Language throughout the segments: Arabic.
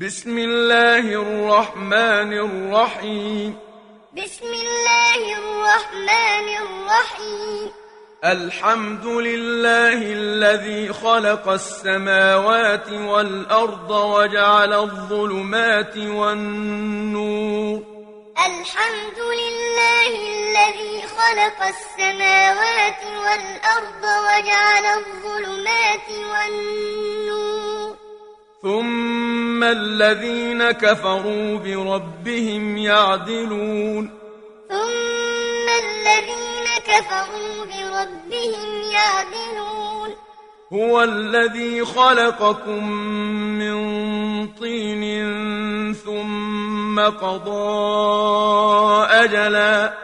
بسم الله الرحمن الرحيم. بسم الله الرحمن الرحيم. الحمد لله الذي خلق السماوات والأرض وجعل الظلمات والنور. الحمد لله الذي خلق السماوات والأرض وجعل الظلمات والنور. ثم الذين كفروا بربهم يعدلون. ثم الذين كفروا بربهم يعدلون. هو الذي خلقكم من طين ثم قضى أجلا.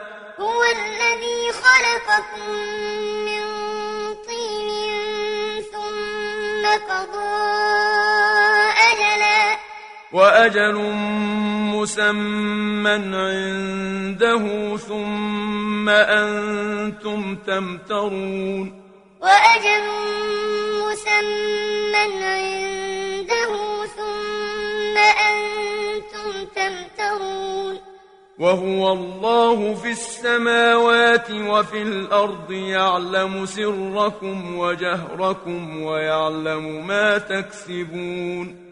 هو الذي خلقكم من طين ثم قضى أجلا وأجل مسمى عنده ثم أنتم تمترون. وأجل مسمى عنده ثم أنتم تمترون. وهو الله في السماوات وفي الأرض يعلم سركم وجهركم ويعلم ما تكسبون.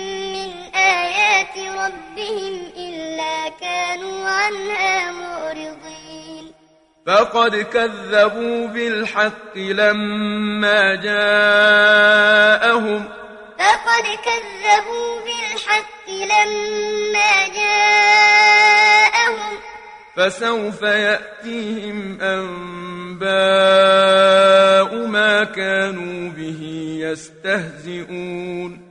آيات ربهم إلا كانوا عنها معرضين. فقد كذبوا بالحق لما جاءهم. فقد كذبوا بالحق لما جاءهم. فسوف يأتيهم أنباء ما كانوا به يستهزئون.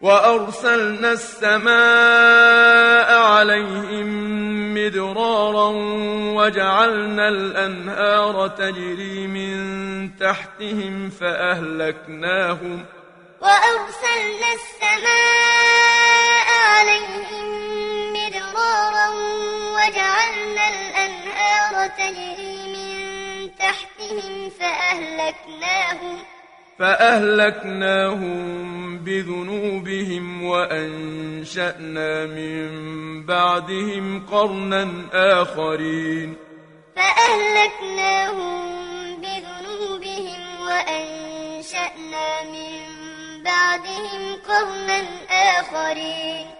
وأرسلنا السماء عليهم مدرارا وجعلنا الأنهار تجري من تحتهم فأهلكناهم. وأرسلنا السماء عليهم مدرارا وجعلنا الأنهار تجري من تحتهم فأهلكناهم. فأهلكناهم بذنوبهم وأنشأنا من بعدهم قرنا آخرين. فأهلكناهم بذنوبهم وأنشأنا من بعدهم قرنا آخرين.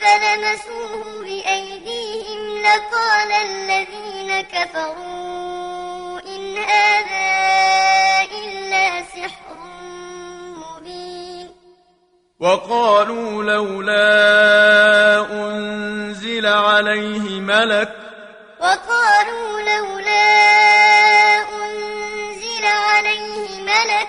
فلمسوه بأيديهم لقال الذين كفروا إن هذا إلا سحر مبين. وقالوا لولا أنزل عليه ملك وقالوا لولا أنزل عليه ملك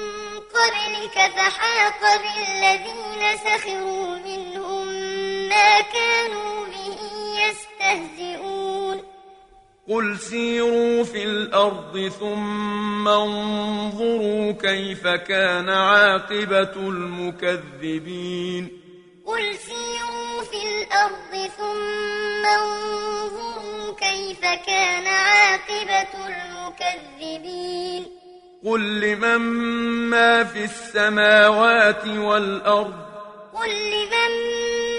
قبلك فحاق بالذين سخروا منهم ما كانوا به يستهزئون. قل سيروا في الأرض ثم انظروا كيف كان عاقبة المكذبين. قل سيروا في الأرض ثم انظروا كيف كان عاقبة المكذبين. قل لمن ما في السماوات والأرض قل لمن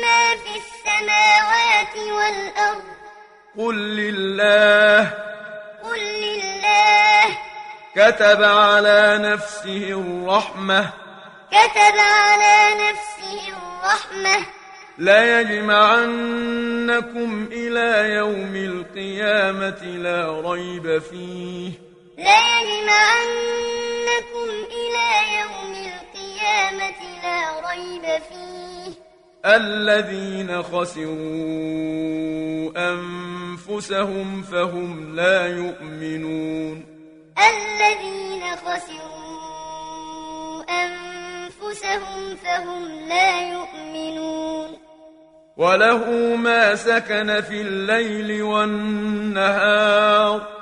ما في السماوات والأرض قل لله قل لله كتب على نفسه الرحمة كتب على نفسه الرحمة لا يجمعنكم إلى يوم القيامة لا ريب فيه لا يجمعنكم إلى يوم القيامة لا ريب فيه. الذين خسروا أنفسهم فهم لا يؤمنون. الذين خسروا أنفسهم فهم لا يؤمنون. وله ما سكن في الليل والنهار.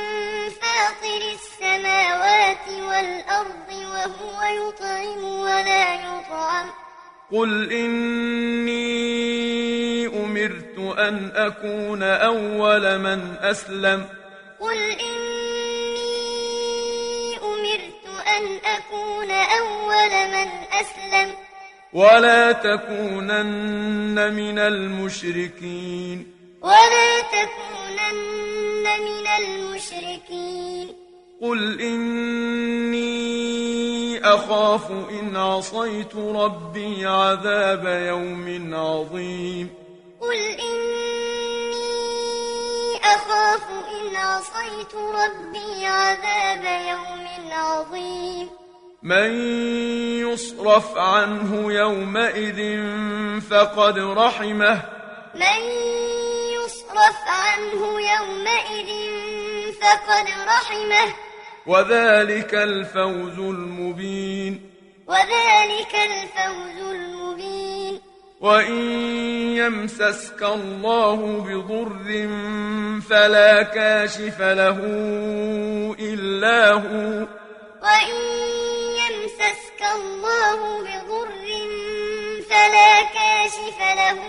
وهو يطعم ولا يطعم. قل إني أمرت أن أكون أول من أسلم. قل إني أمرت أن أكون أول من أسلم. ولا تكونن من المشركين. ولا تكونن من المشركين. قل إني أخاف إن عصيت ربي عذاب يوم عظيم قل إني أخاف إن عصيت ربي عذاب يوم عظيم من يصرف عنه يومئذ فقد رحمه من يصرف عنه يومئذ فقد رحمه وذلك الفوز المبين. وذلك الفوز المبين. وإن يمسسك الله بضر فلا كاشف له إلا هو. وإن يمسسك الله بضر فلا كاشف له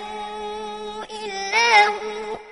إلا هو.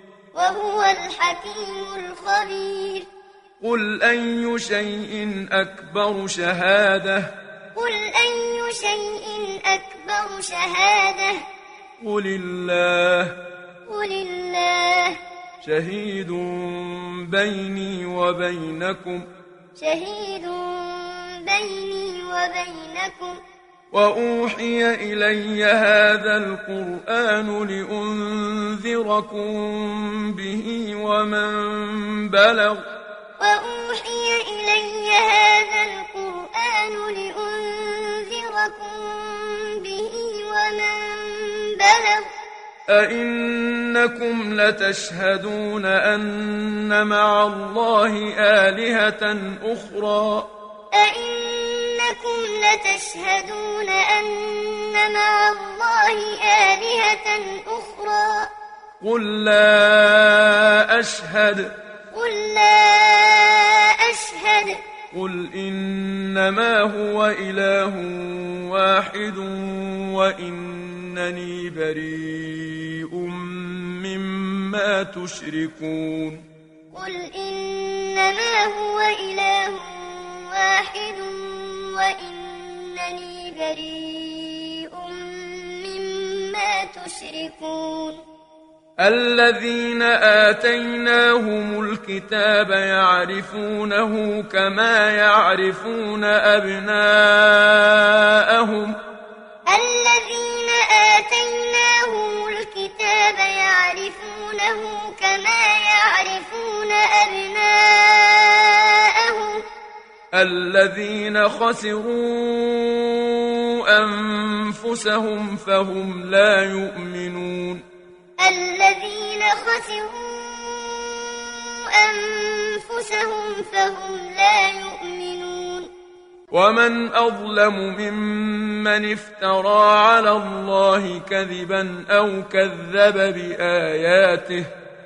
وهو الحكيم الخبير. قل أي شيء أكبر شهادة؟ قل أي شيء أكبر شهادة؟ قل الله. قل الله. شهيد بيني وبينكم. شهيد بيني وبينكم. وأوحي إلي هذا القرآن لأنذركم به ومن بلغ وأوحي إلي هذا القرآن لأنذركم به ومن بلغ أئنكم لتشهدون أن مع الله آلهة أخرى أئنكم لتشهدون أن مع الله آلهة أخرى. قل لا أشهد. قل لا أشهد. قل إنما هو إله واحد وإنني بريء مما تشركون. قل إنما هو إله واحد وإنني بريء مما تشركون. الذين آتيناهم الكتاب يعرفونه كما يعرفون أبناءهم. الذين آتيناهم الكتاب يعرفونه كما يعرفون أبناءهم. الذين خسروا أنفسهم فهم لا يؤمنون. الذين خسروا أنفسهم فهم لا يؤمنون. ومن أظلم ممن افترى على الله كذبا أو كذب بآياته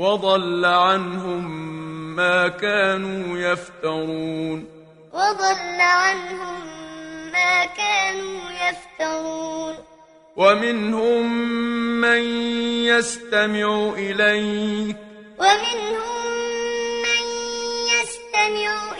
وضل عنهم ما كانوا يفترون. وضل عنهم ما كانوا يفترون. ومنهم من يستمع إليك. ومنهم من يستمع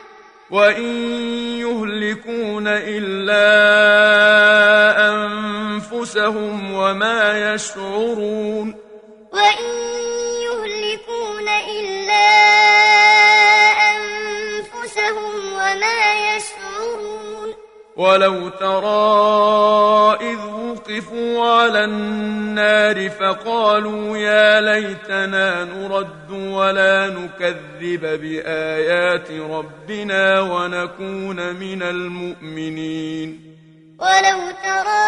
وإن يهلكون إلا أنفسهم وما يشعرون وإن يهلكون إلا أنفسهم وما يشعرون ولو ترى إذ وقفوا على النار فقالوا يا ليتنا نرد ولا نكذب بآيات ربنا ونكون من المؤمنين. ولو ترى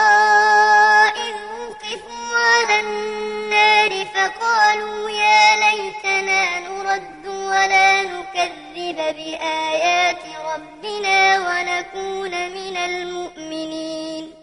إذ وقفوا على النار فقالوا يا ليتنا نرد ولا نكذب بآيات ربنا ونكون من المؤمنين.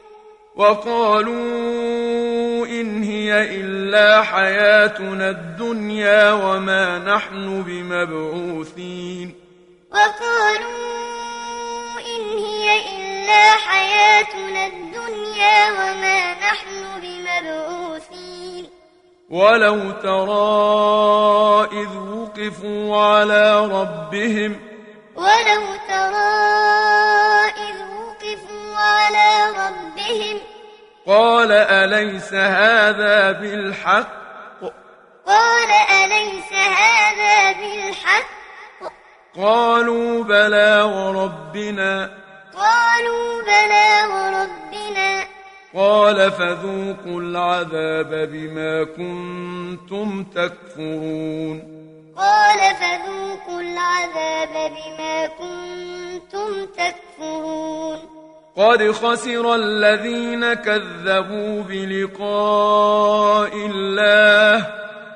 وقالوا إن هي إلا حياتنا الدنيا وما نحن بمبعوثين. وقالوا إن هي إلا حياتنا الدنيا وما نحن بمبعوثين. ولو ترى إذ وقفوا على ربهم ولو ترى إذ على ربهم. قال أليس هذا بالحق؟ قال أليس هذا بالحق؟ قالوا بلى وربنا. قالوا بلى وربنا. قال فذوقوا العذاب بما كنتم تكفرون. قال فذوقوا العذاب بما كنتم تكفرون. قد خسر الذين كذبوا بلقاء الله.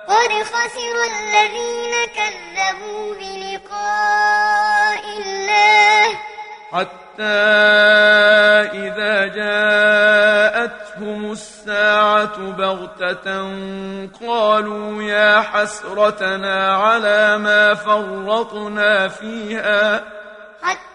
قد خسر الذين كذبوا بلقاء الله. حتى إذا جاءتهم الساعة بغتة قالوا يا حسرتنا على ما فرطنا فيها. حتى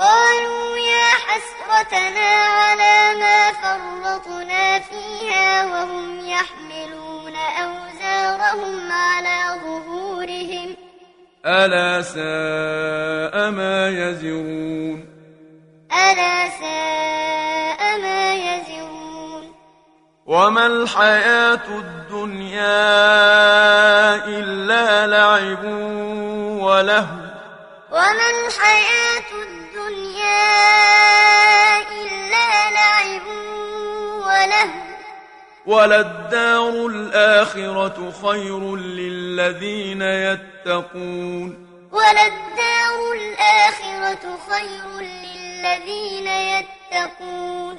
قالوا يا حسرتنا على ما فرطنا فيها وهم يحملون أوزارهم على ظهورهم. ألا ساء ما يزرون. ألا ساء ما يزرون. وما الحياة الدنيا إلا لعب ولهو. وما الحياة الدنيا إلا لعب وله. وللدار الآخرة خير للذين يتقون. وللدار الآخرة خير للذين يتقون.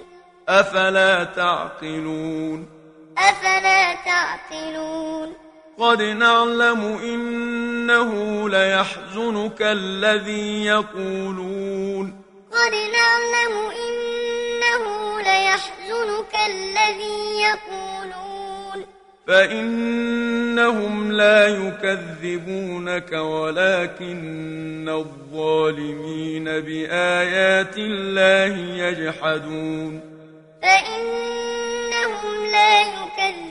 أفلا تعقلون؟ أفلا تعقلون؟ قد نعلم إنه ليحزنك الذي يقولون. قد نعلم إنه ليحزنك الذي يقولون. فإنهم لا يكذبونك ولكن الظالمين بآيات الله يجحدون. فإنهم لا يكذبونك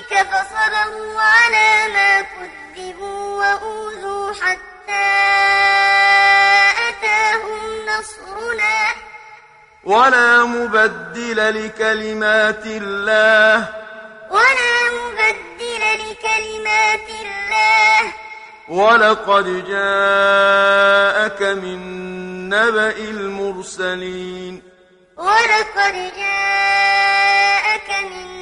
فصبروا على ما كذبوا وأوذوا حتى أتاهم نصرنا ولا مبدل لكلمات الله ولا مبدل لكلمات الله ولقد جاءك من نبأ المرسلين ولقد جاءك من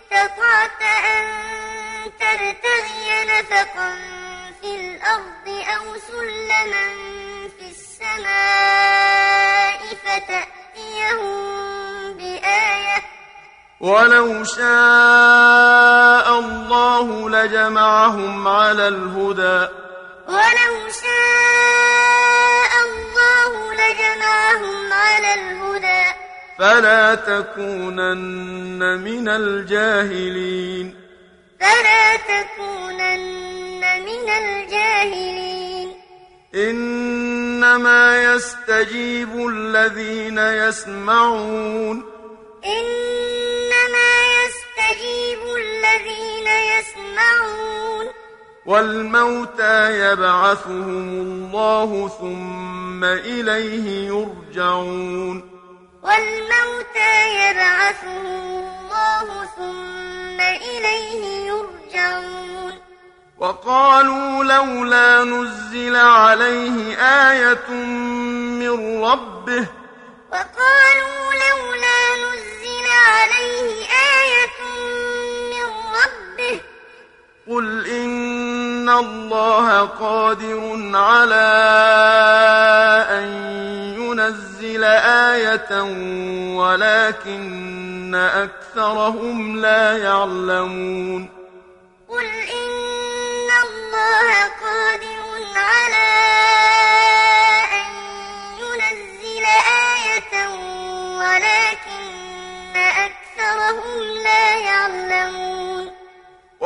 أن تبتغي نفقا في الأرض أو سلما في السماء فتأتيهم بآية. ولو شاء الله لجمعهم على الهدى. ولو شاء الله لجمعهم على الهدى. فلا تكونن من الجاهلين. فلا تكونن من الجاهلين. إنما يستجيب الذين يسمعون. إنما يستجيب الذين يسمعون. والموتى يبعثهم الله ثم إليه يرجعون. والموتى يبعثهم الله ثم إليه يرجعون. وقالوا لولا نزل عليه آية من ربه. وقالوا لولا نزل عليه آية من ربه قل إن الله قادر على أن ينزل آية ولكن أكثرهم لا يعلمون قل إن الله قادر على أن ينزل آية ولكن أكثرهم لا يعلمون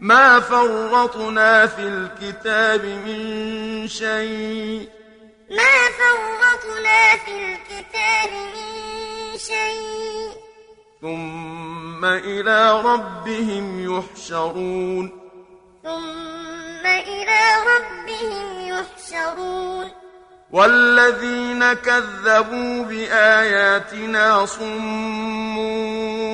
ما فرطنا في الكتاب من شيء. ما فرطنا في الكتاب من شيء. ثم إلى ربهم يحشرون. ثم إلى ربهم يحشرون. والذين كذبوا بآياتنا صم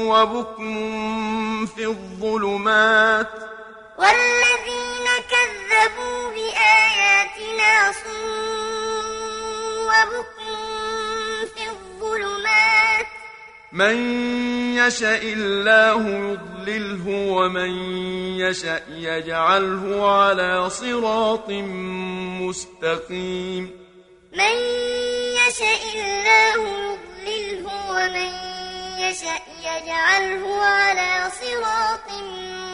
وبكم في الظلمات. والذين كذبوا بآياتنا صم وبكم في الظلمات. من يشاء الله يضلله ومن يشاء يجعله على صراط مستقيم. من يشاء الله يضلله ومن يشاء يجعله على صراط مستقيم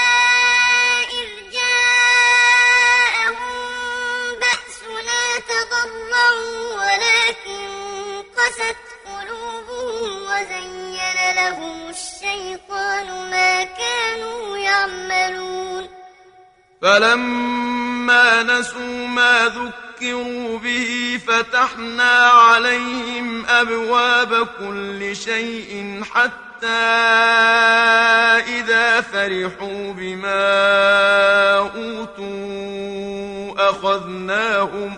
تضرعوا ولكن قست قلوبهم وزين لهم الشيطان ما كانوا يعملون. فلما نسوا ما ذكروا به فتحنا عليهم أبواب كل شيء حتى إذا فرحوا بما أوتوا أخذناهم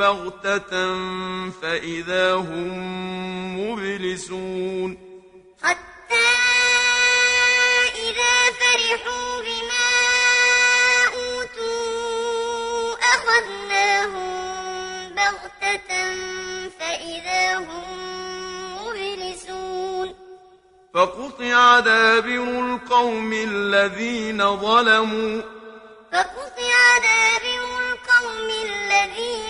بغتة فإذا هم مبلسون حتى إذا فرحوا بما أوتوا أخذناهم بغتة فإذا هم مبلسون فقطع دابر القوم الذين ظلموا فقطع دابر القوم الذين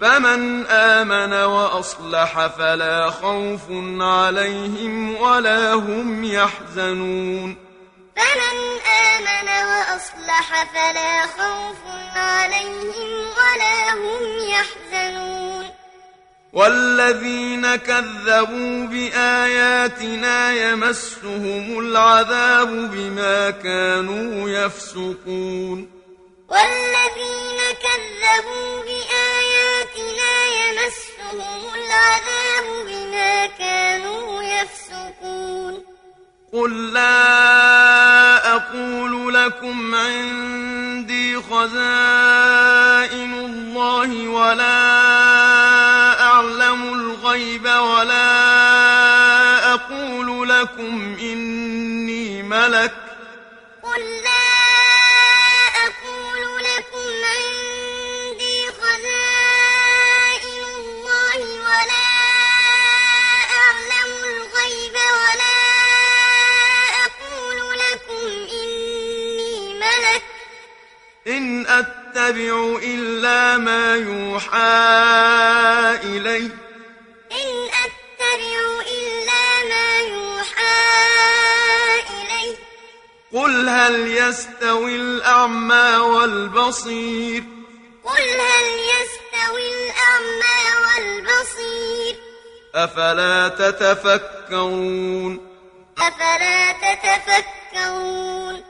فمن آمن وأصلح فلا خوف عليهم ولا هم يحزنون. فمن آمن وأصلح فلا خوف عليهم ولا هم يحزنون. والذين كذبوا بآياتنا يمسهم العذاب بما كانوا يفسقون. والذين كذبوا بآياتنا يمسهم العذاب بما كانوا يفسقون قل لا أقول لكم عندي خزائن الله ولا أعلم الغيب ولا أقول لكم إني ملك قل لا إن أتبع إلا ما يوحى إلي. إن أتبع إلا ما يوحى إلي. قل هل يستوي الأعمى والبصير؟ قل هل يستوي الأعمى والبصير؟ أفلا تتفكرون؟ أفلا تتفكرون؟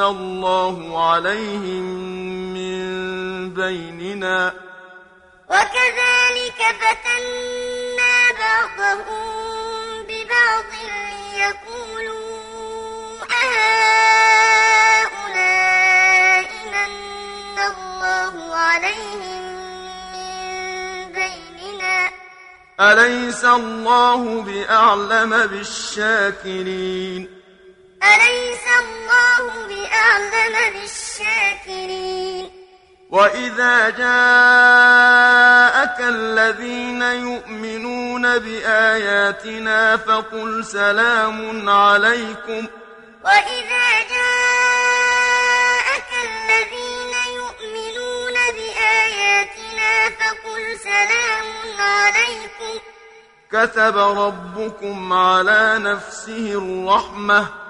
الله عليهم من بيننا. وكذلك فتنا بعضهم ببعض ليقولوا أهؤلاء من الله عليهم من بيننا؟ أليس الله بأعلم بالشاكرين؟ أليس الله بأعلم بالشاكرين وإذا جاءك الذين يؤمنون بآياتنا فقل سلام عليكم. وإذا جاءك الذين يؤمنون بآياتنا فقل سلام عليكم. كتب ربكم على نفسه الرحمة.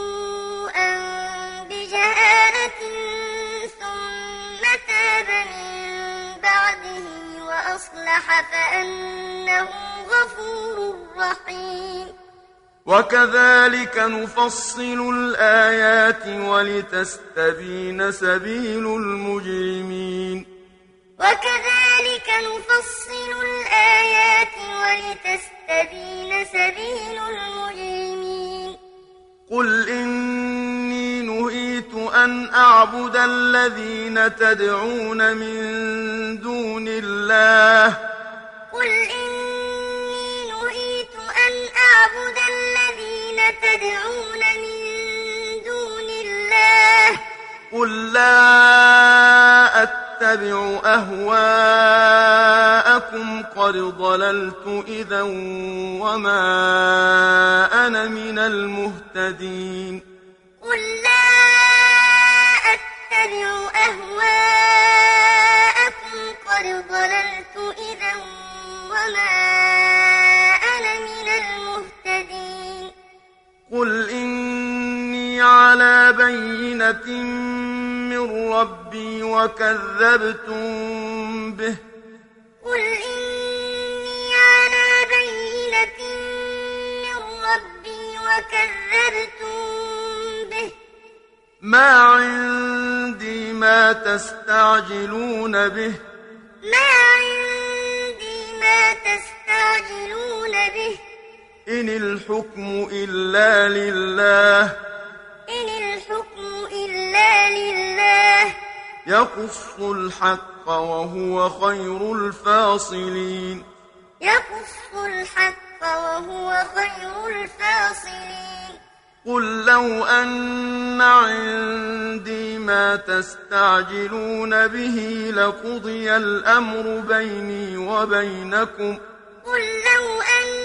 بجهالة ثم تاب من بعده وأصلح فأنه غفور رحيم. وكذلك نفصل الآيات ولتستبين سبيل المجرمين. وكذلك نفصل الآيات ولتستبين سبيل المجرمين. قل إني نهيت أن أعبد الذين تدعون من دون الله قل إني نهيت أن أعبد الذين تدعون من دون الله قل لا أتبع أهواءكم قد ضللت إذا وما أنا من المهتدين. قل لا أتبع أهواءكم قد ضللت إذا وما أنا من المهتدين. قل إني على بينة من ربي وكذبتم به قل إني على بينة من ربي وكذبتم به ما عندي ما تستعجلون به ما عندي ما تستعجلون به إن الحكم إلا لله إن الحكم إلا لله يقص الحق وهو خير الفاصلين يقص الحق وهو خير الفاصلين قل لو أن عندي ما تستعجلون به لقضي الأمر بيني وبينكم قل لو أن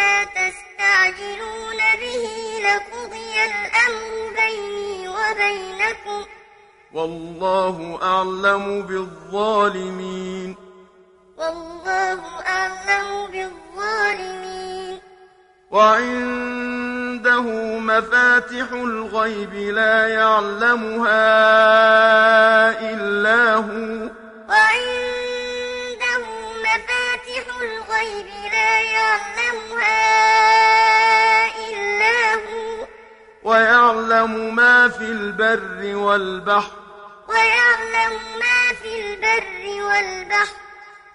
عندي ما تستعجلون به لقضي الأمر بيني وبينكم. والله أعلم بالظالمين. والله أعلم بالظالمين. وعنده مفاتح الغيب لا يعلمها إلا هو. وعنده الغيب لا يعلمها إلا هو. ويعلم ما في البر والبحر. ويعلم ما في البر والبحر.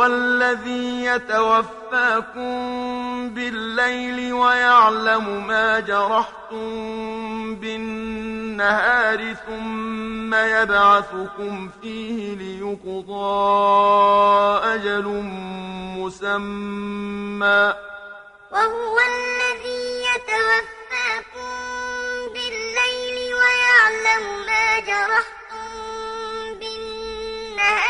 وهو الذي يتوفاكم بالليل ويعلم ما جرحتم بالنهار ثم يبعثكم فيه ليقضى أجل مسمى. وهو الذي يتوفاكم بالليل ويعلم ما جرحتم بالنهار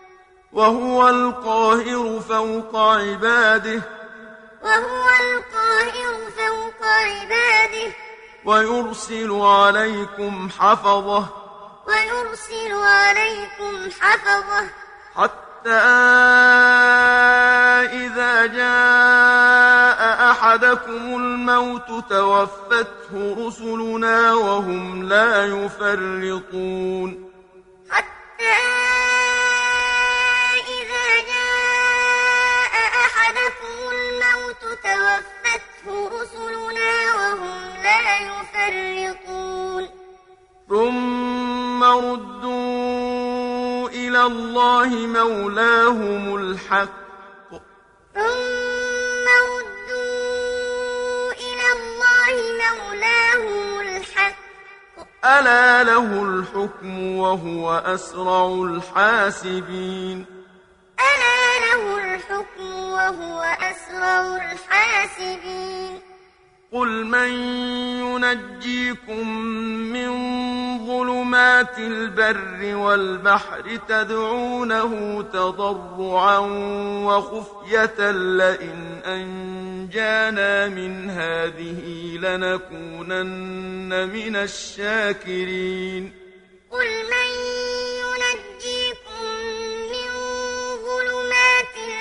وهو القاهر فوق عباده. وهو القاهر فوق عباده. ويرسل عليكم حفظه. ويرسل عليكم حفظه. حتى إذا جاء أحدكم الموت توفته رسلنا وهم لا يفرطون. حتى لا يفرطون. ثم ردوا الله مولاهم الحق. ثم ردوا إلى الله مولاهم الحق. ألا له الحكم وهو أسرع الحاسبين. ألا له الحكم وهو أسرع الحاسبين. قل من ينجيكم من ظلمات البر والبحر تدعونه تضرعا وخفية لئن أنجانا من هذه لنكونن من الشاكرين قل من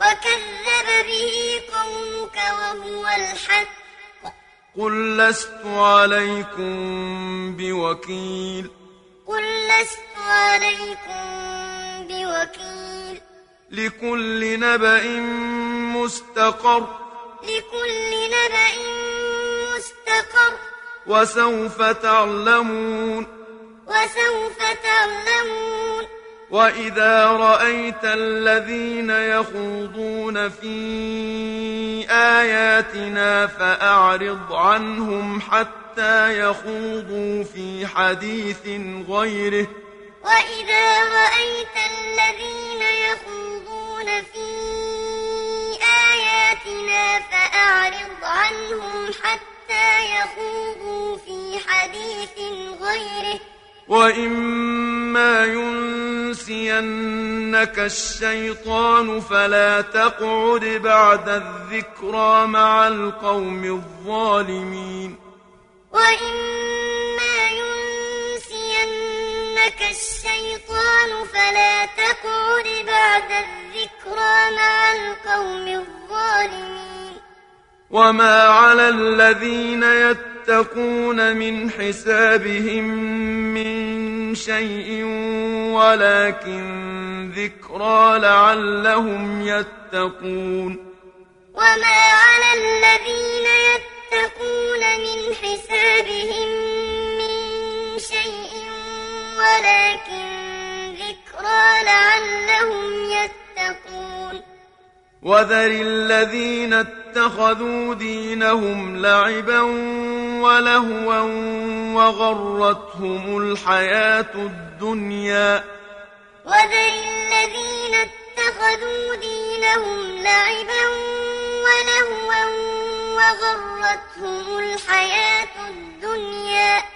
وكذب به قومك وهو الحق. قل لست عليكم بوكيل. قل لست عليكم بوكيل. لكل نبأ مستقر. لكل نبأ مستقر. وسوف تعلمون. وسوف تعلمون. وإذا رأيت الذين يخوضون في آياتنا فأعرض عنهم حتى يخوضوا في حديث غيره. وإذا رأيت الذين يخوضون في آياتنا فأعرض عنهم حتى يخوضوا في حديث غيره. وإما ينسينك الشيطان فلا تقعد بعد الذكرى مع القوم الظالمين وإما ينسينك الشيطان فلا تقعد بعد الذكرى مع القوم الظالمين وما على الذين يتقون من حسابهم من شيء ولكن ذكرى لعلهم يتقون. وما على الذين يتقون من حسابهم من شيء ولكن ذكرى لعلهم يتقون. وذر الذين اتخذوا دينهم لعبا ولهوا وغرتهم الحياة الدنيا. وذر الذين اتخذوا دينهم لعبا ولهوا وغرتهم الحياة الدنيا.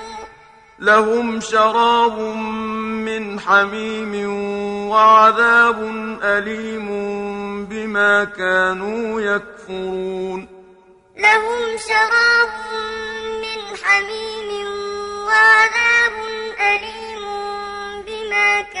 لهم شراب من حميم وعذاب أليم بما كانوا يكفرون. لهم شراب من حميم وعذاب أليم بما كانوا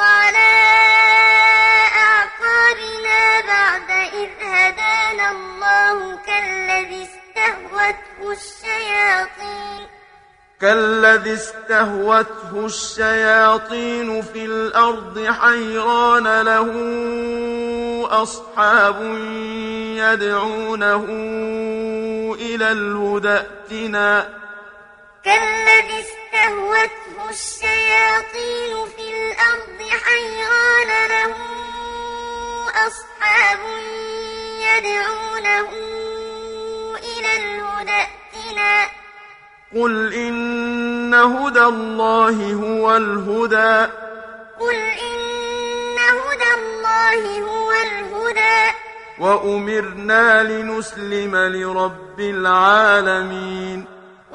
على أعقابنا بعد إذ هدانا الله كالذي استهوته الشياطين. كالذي استهوته الشياطين في الأرض حيران له أصحاب يدعونه إلى الهدى ائتنا. كالذي استهوته الشياطين في الأرض حيران له أصحاب يدعونه إلى الهدى ائتنا. قل إن هدى الله هو الهدى. قل إن هدى الله هو الهدى. وأمرنا لنسلم لرب العالمين.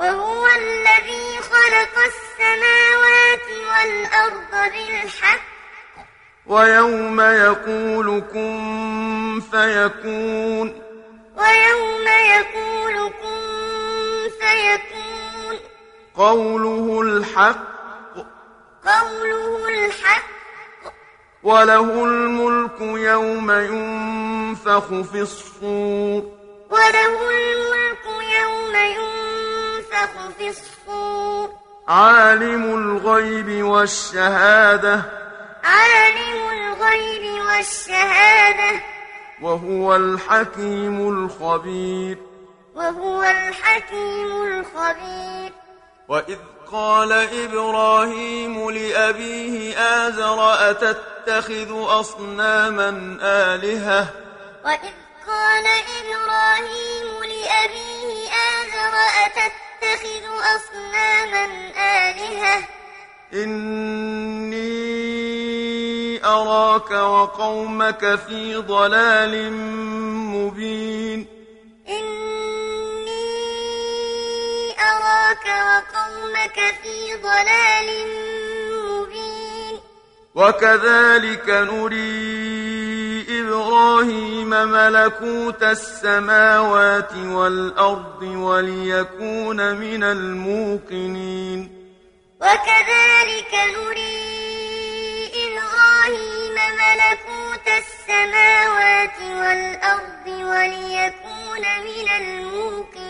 وهو الذي خلق السماوات والأرض بالحق. ويوم يقول كن فيكون. ويوم يقول كن فيكون. قوله الحق. قوله الحق. وله الملك يوم ينفخ في الصور. وله الملك يوم ينفخ في الصور عالم الغيب والشهادة. عالم الغيب والشهادة. وهو الحكيم الخبير. وهو الحكيم الخبير. وإذ قال إبراهيم لأبيه آزر أتتخذ أصناما آلهة؟ وإذ قال إبراهيم لأبيه آزر أتتخذ أصناما آلهة. إني أراك وقومك في ضلال مبين. إني أراك وقومك في ضلال مبين. وكذلك نري إبراهيم ملكوت السماوات والأرض وليكون من الموقنين. وكذلك نري إبراهيم ملكوت السماوات والأرض وليكون من الموقنين.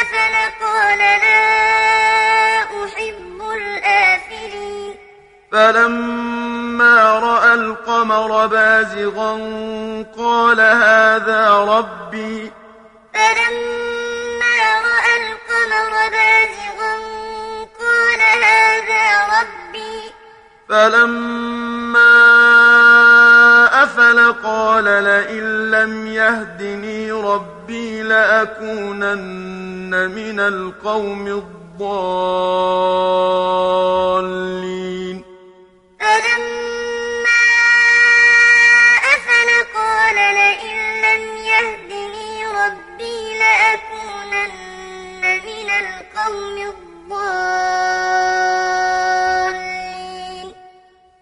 أفل قال لا أحب الآفلين؟ فلما رأى القمر بازغا قال هذا ربي. فلما رأى القمر بازغا قال هذا ربي. فلما أفل قال لئن لم يهدني ربي لأكونن من القوم الضالين. فلما أفل قال لئن لم يهدني ربي لأكونن من القوم الضالين.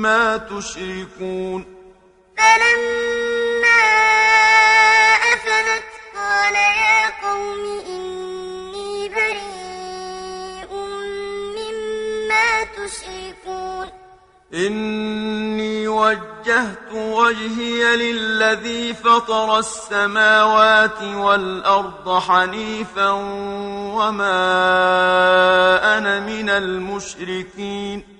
مما تشركون فلما أفلت قال يا قوم إني بريء مما تشركون إني وجهت وجهي للذي فطر السماوات والأرض حنيفا وما أنا من المشركين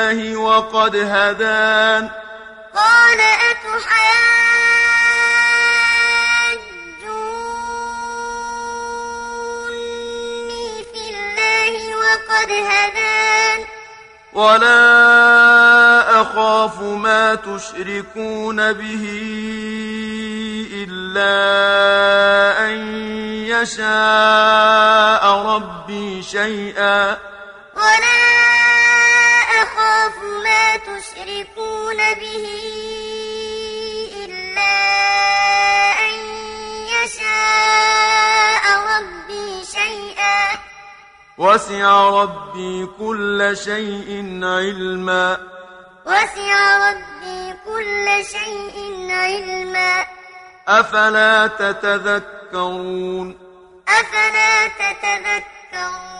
الله وقد هدان. قال أتحاجوني في الله وقد هدان. ولا أخاف ما تشركون به إلا أن يشاء ربي شيئا. ولا أخاف ما تشركون به إلا أن يشاء ربي شيئا. وسع ربي كل شيء علما. وسع ربي كل شيء علما. أفلا تتذكرون؟ أفلا تتذكرون؟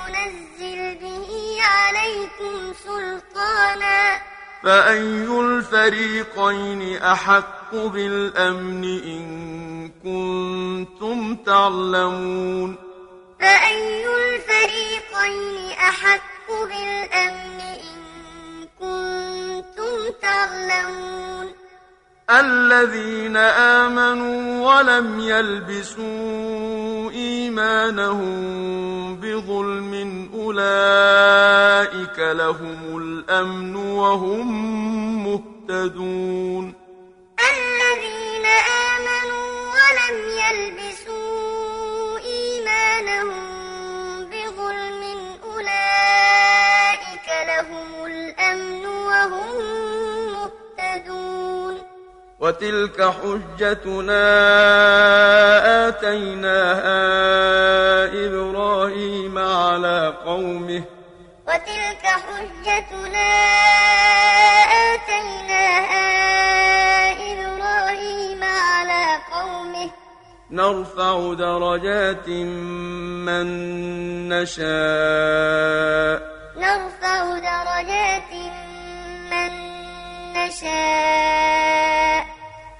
عليكم سلطانا. فأي الفريقين أحق بالأمن إن كنتم تعلمون؟ فأي الفريقين أحق بالأمن إن كنتم تعلمون؟ الذين آمنوا ولم يلبسوا إيمانهم بظلم أولئك لهم الأمن وهم مهتدون الذين آمنوا ولم يلبسوا إيمانهم بظلم أولئك لهم الأمن وهم مهتدون وتلك حجتنا آتيناها إبراهيم على قومه. وتلك حجتنا آتيناها إبراهيم على قومه. نرفع درجات من نشاء. نرفع درجات من نشاء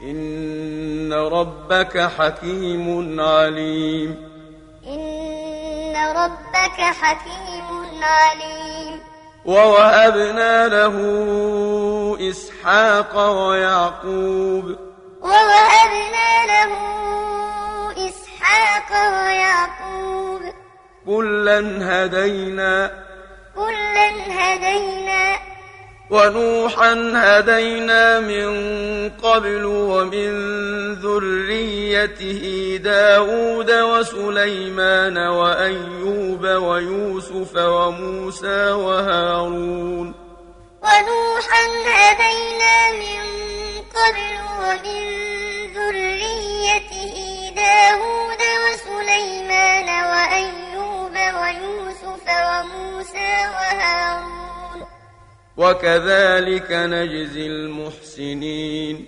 إن ربك حكيم عليم. إن ربك حكيم عليم. ووهبنا له إسحاق ويعقوب. ووهبنا له إسحاق ويعقوب. كلا هدينا. كلا هدينا. ونوحا هدينا من قبل ومن ذريته داود وسليمان وأيوب ويوسف وموسى وهارون. ونوحا هدينا من قبل ومن ذريته داود وسليمان وأيوب ويوسف وموسى وهارون. وكذلك نجزي المحسنين.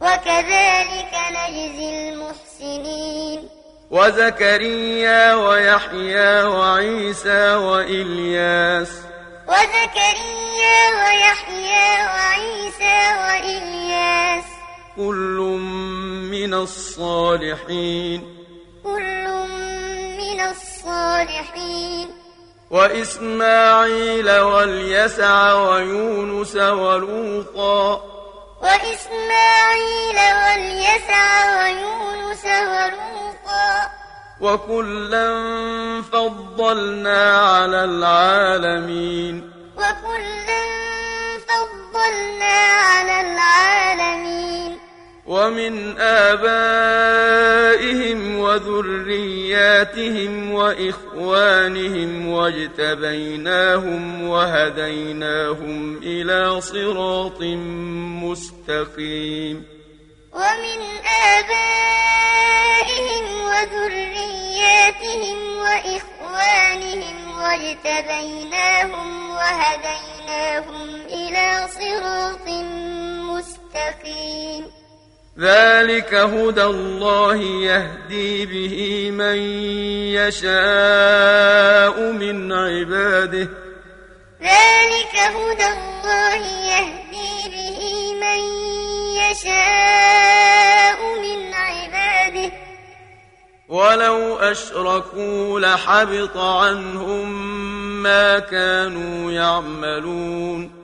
وكذلك نجزي المحسنين. وزكريا ويحيى وعيسى وإلياس. وزكريا ويحيى وعيسى وإلياس. كل من الصالحين. كل من الصالحين. وإسماعيل واليسع ويونس ولوطا. وإسماعيل واليسع ويونس ولوطا. وكلا فضلنا على العالمين. وكلا فضلنا على العالمين. ومن آبائهم وذرياتهم وإخوانهم واجتبيناهم وهديناهم إلى صراط مستقيم. ومن آبائهم وذرياتهم وإخوانهم واجتبيناهم وهديناهم إلى صراط مستقيم. ذلك هدى الله يهدي به من يشاء من عباده. ذلك هدى الله يهدي به من يشاء من عباده. ولو أشركوا لحبط عنهم ما كانوا يعملون.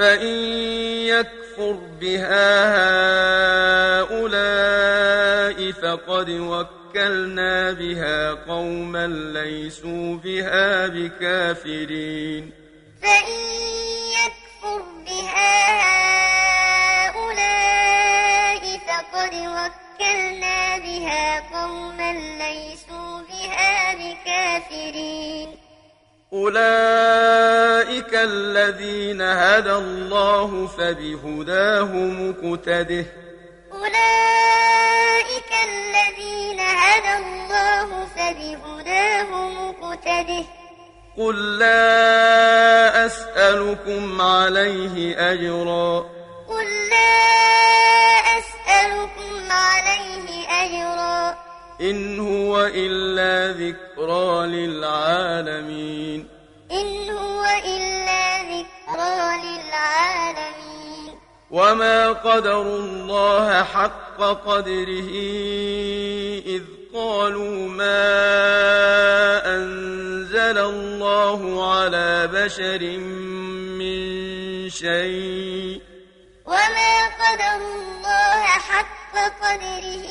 فإن يكفر بها هؤلاء فقد وكلنا بها قوما ليسوا بها بكافرين فإن يكفر بها هؤلاء فقد وكلنا بها قوما ليسوا بها بكافرين أولئك الذين هدى الله فبهداه مقتده أولئك الذين هدى الله فبهداه مقتده قل لا أسألكم عليه أجرا قل لا أسألكم عليه أجرا إن هو إلا ذكرى للعالمين. إن هو إلا ذكرى للعالمين. وما قدروا الله حق قدره إذ قالوا ما أنزل الله على بشر من شيء. وما قدر الله حق قدره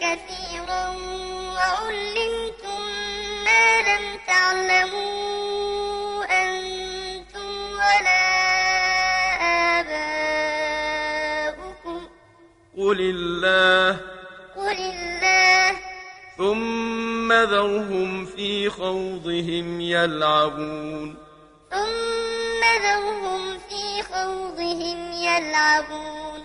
كثيرا وعلمتم ما لم تعلموا أنتم ولا آباؤكم. قل الله قل الله. ثم ذرهم في خوضهم يلعبون. ثم ذرهم في خوضهم يلعبون.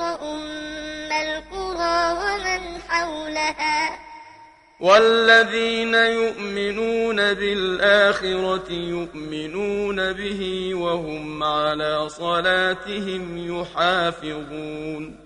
أم القرى ومن حولها. والذين يؤمنون بالآخرة يؤمنون به وهم على صلاتهم يحافظون.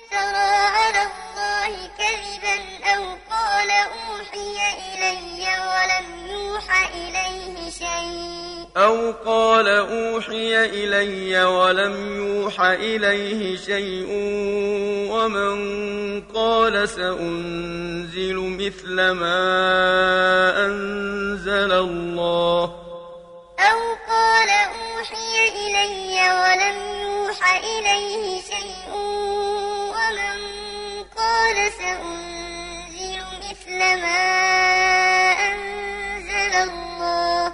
على الله كذبا أو قال أوحي إلي ولم يوح إليه شيء. أو قال أوحي إلي ولم يوح إليه شيء. ومن قال سأنزل مثل ما أنزل الله. أو قال أوحي إلي ولم يوح إليه شيء ومن قال سأنزل مثل ما أنزل الله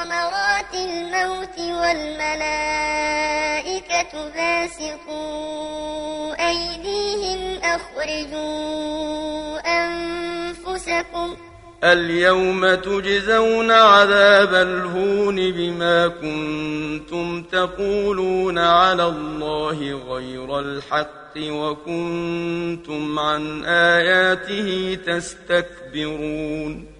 في غمرات الموت والملائكة باسطوا أيديهم أخرجوا أنفسكم اليوم تجزون عذاب الهون بما كنتم تقولون على الله غير الحق وكنتم عن آياته تستكبرون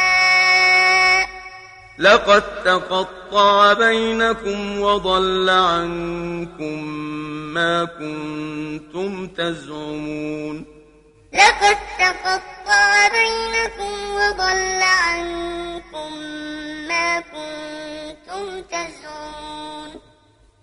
لقد تقطع بينكم وضل عنكم ما كنتم تزعمون. لقد تقطع بينكم وضل عنكم ما كنتم تزعمون.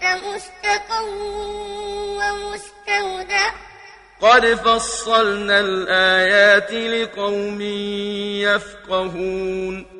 فمستقر ومستودع. قد فصلنا الآيات لقوم يفقهون.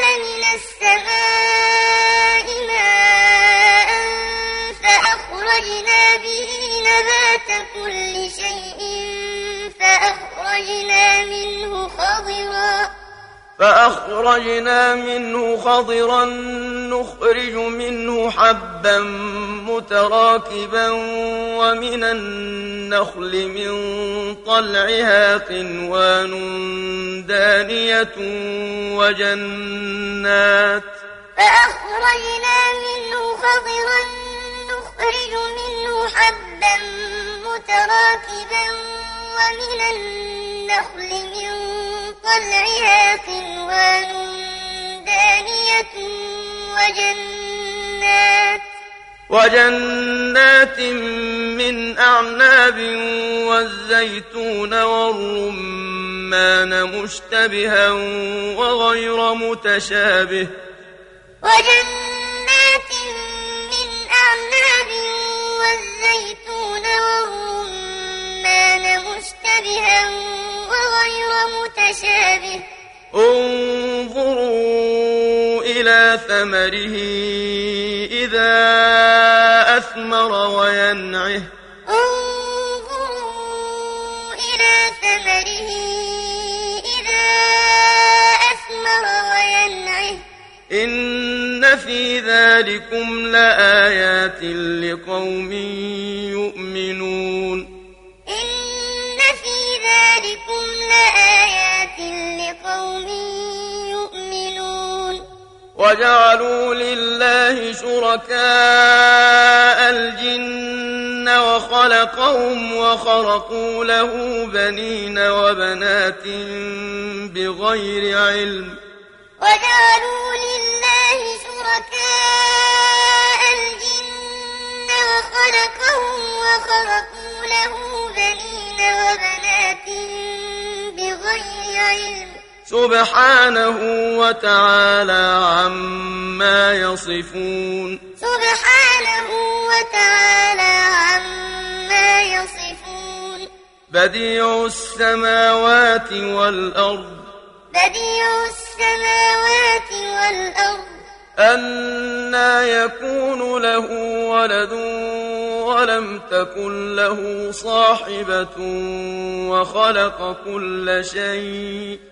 من السماء ماء فأخرجنا به نبات كل شيء فأخرجنا منه خضرا فأخرجنا منه خضرا نخرج منه حبا متراكبا ومن النخل من طلعها قنوان دانية وجنات. فأخرجنا منه خضرا نخرج منه حبا متراكبا ومن النخل من طلعها قنوان دانية وجنات. وجنات من أعناب والزيتون والرمان مشتبها وغير متشابه. وجنات من أعناب والزيتون والرمان مشتبها وغير متشابه. انظروا إلى ثمره إذا أثمر وينعه. انظروا إلى ثمره إذا أثمر وينعه. إن في ذلكم لآيات لقوم يؤمنون. إن في ذلكم لآيات لقوم يؤمنون. وجعلوا لله شركاء الجن الجن وخلقهم وخرقوا له بنين وبنات بغير علم. وجعلوا لله شركاء الجن وخلقهم وخرقوا له بنين وبنات بغير علم. سبحانه وتعالى عما يصفون. سبحانه وتعالى عما يصفون. بديع السماوات والأرض. بديع السماوات والأرض. أنا يكون له ولد ولم تكن له صاحبة وخلق كل شيء.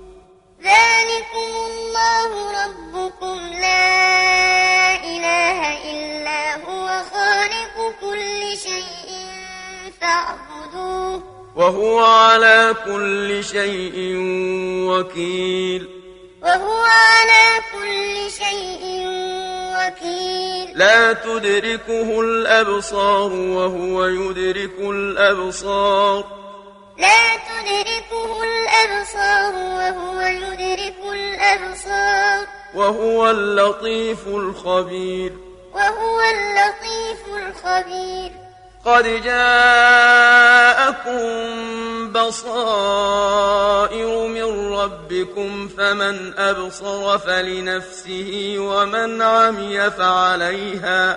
ذلكم الله ربكم لا إله إلا هو خالق كل شيء فاعبدوه وهو على كل شيء وكيل. وهو على كل شيء وكيل. لا تدركه الأبصار وهو يدرك الأبصار. لا تدركه الأبصار وهو يدرك الأبصار. وهو اللطيف الخبير. وهو اللطيف الخبير. قد جاءكم بصائر من ربكم فمن أبصر فلنفسه ومن عمي فعليها.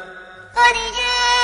قد جاءكم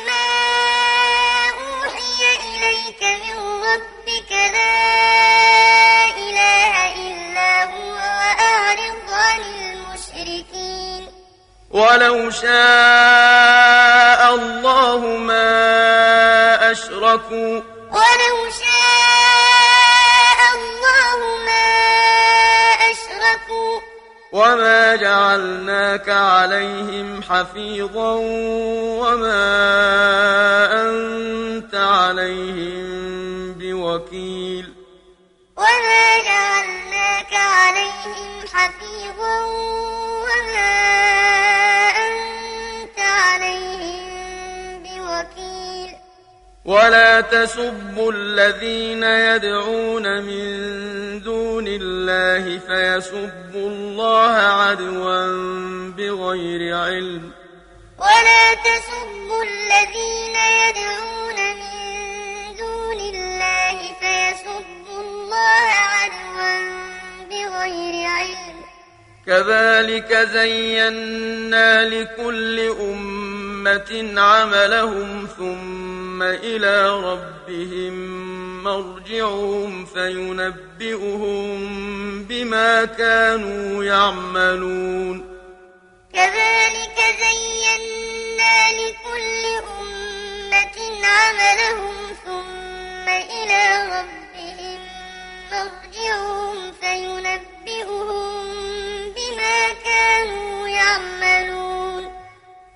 لا إله إلا هو وأعرض عن المشركين. ولو شاء الله ما أشركوا. ولو شاء الله ما أشركوا. وما جعلناك عليهم حفيظا وما أنت عليهم بوكيل وما جعلناك عليهم حفيظا وما أنت عليهم بوكيل ولا تسبوا الذين يدعون من دون الله فيسبوا الله عدوا بغير علم. ولا تسبوا الذين يدعون من دون الله فيسبوا الله عدوا بغير علم. كذلك زينا لكل أمة عملهم ثم إلى ربهم مرجعهم فينبئهم بما كانوا يعملون كذلك زينا لكل أمة عملهم ثم إلى ربهم مرجعهم فينبئهم بما كانوا يعملون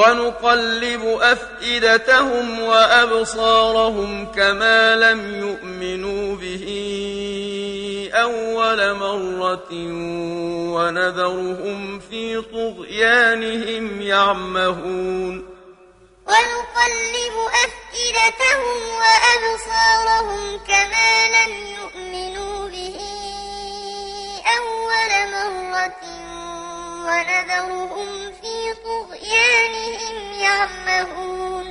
ونقلب أفئدتهم وأبصارهم كما لم يؤمنوا به أول مرة ونذرهم في طغيانهم يعمهون. ونقلب أفئدتهم وأبصارهم كما لم يؤمنوا به أول مرة ونذرهم في طغيانهم يعمهون.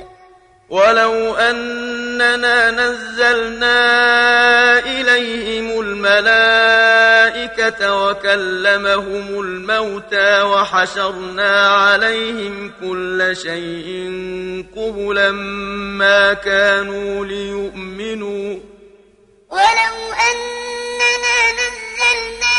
ولو أننا نزلنا إليهم الملائكة وكلمهم الموتى وحشرنا عليهم كل شيء قبلا ما كانوا ليؤمنوا. ولو أننا نزلنا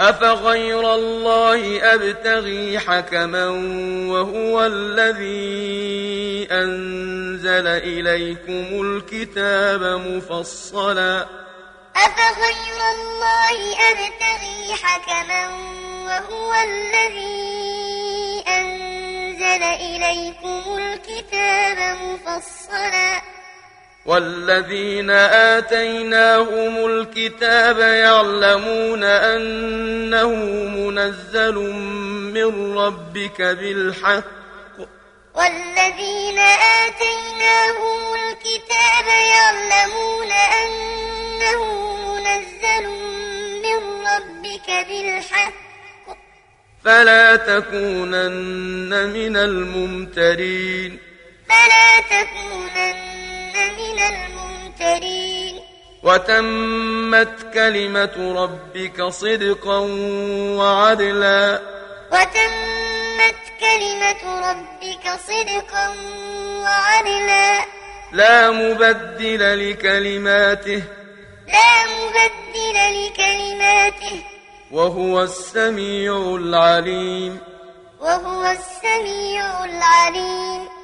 أفغير الله أبتغي حكما وهو الذي أنزل إليكم الكتاب مفصلا أفغير الله أبتغي حكما وهو الذي أنزل إليكم الكتاب مفصلا والذين آتيناهم الكتاب يعلمون أنه منزل من ربك بالحق. والذين آتيناهم الكتاب يعلمون أنه منزل من ربك بالحق. فلا تكونن من الممترين. فلا تكونن من الممترين. وتمت كلمة ربك صدقا وعدلا. وتمت كلمة ربك صدقا وعدلا. لا مبدل لكلماته. لا مبدل لكلماته. وهو السميع العليم. وهو السميع العليم.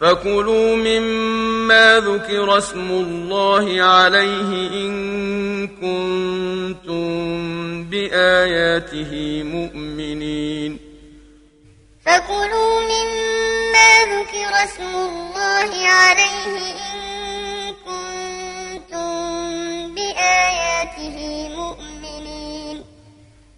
فكلوا مما ذكر اسم الله عليه إن كنتم بآياته مؤمنين. فكلوا مما ذكر اسم الله عليه إن كنتم بآياته مؤمنين.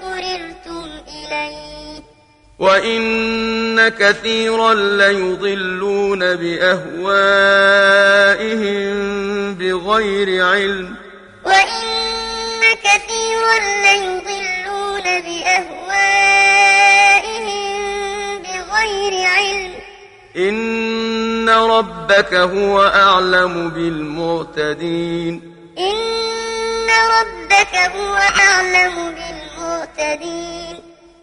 اضطررتم إليه. وإن كثيرا ليضلون بأهوائهم بغير علم. وإن كثيرا ليضلون بأهوائهم بغير علم. إن ربك هو أعلم بالمعتدين. إن ربك هو أعلم بالمعتدين.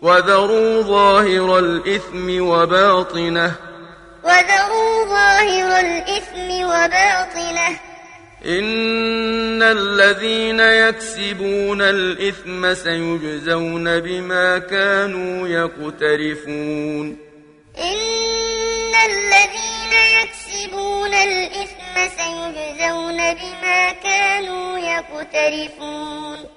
وذروا ظاهر الإثم وباطنه. وذروا ظاهر الإثم وباطنه. إن الذين يكسبون الإثم سيجزون بما كانوا يقترفون. إن الذين يكسبون الإثم سيجزون بما كانوا يقترفون.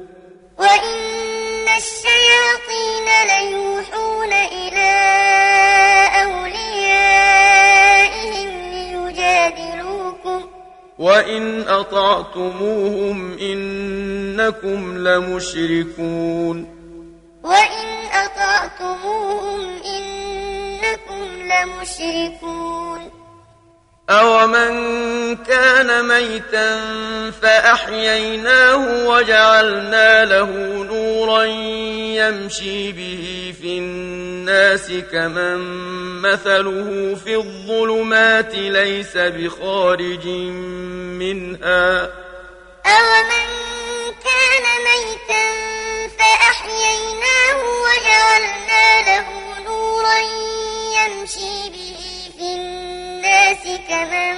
وإن الشياطين ليوحون إلى أوليائهم ليجادلوكم وإن أطعتموهم إنكم لمشركون وإن أطعتموهم إنكم لمشركون أومن كان ميتا فأحييناه وجعلنا له نورا يمشي به في الناس كمن مثله في الظلمات ليس بخارج منها أومن كان ميتا فأحييناه وجعلنا له نورا يمشي به الناس كمن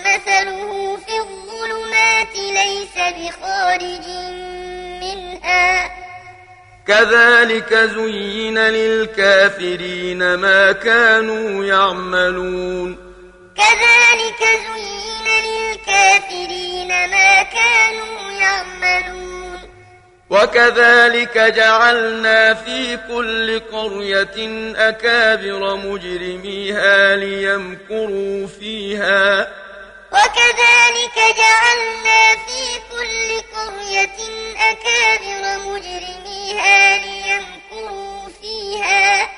مثله في الظلمات ليس بخارج منها. كذلك زين للكافرين ما كانوا يعملون. كذلك زين للكافرين ما كانوا يعملون. وكذلك جعلنا في كل قرية أكابر مجرميها ليمكروا فيها. وكذلك جعلنا في كل قرية أكابر مجرميها ليمكروا فيها.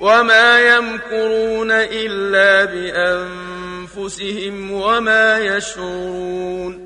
وما يمكرون إلا بأنفسهم وما يشعرون.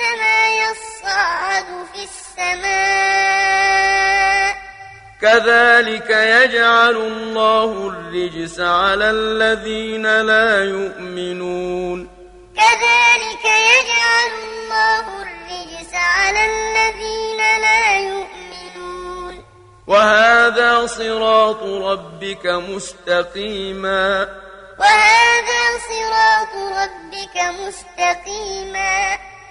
يصعد في السماء. كذلك يجعل الله الرجس على الذين لا يؤمنون. كذلك يجعل الله الرجس على الذين لا يؤمنون. وهذا صراط ربك مستقيما. وهذا صراط ربك مستقيما.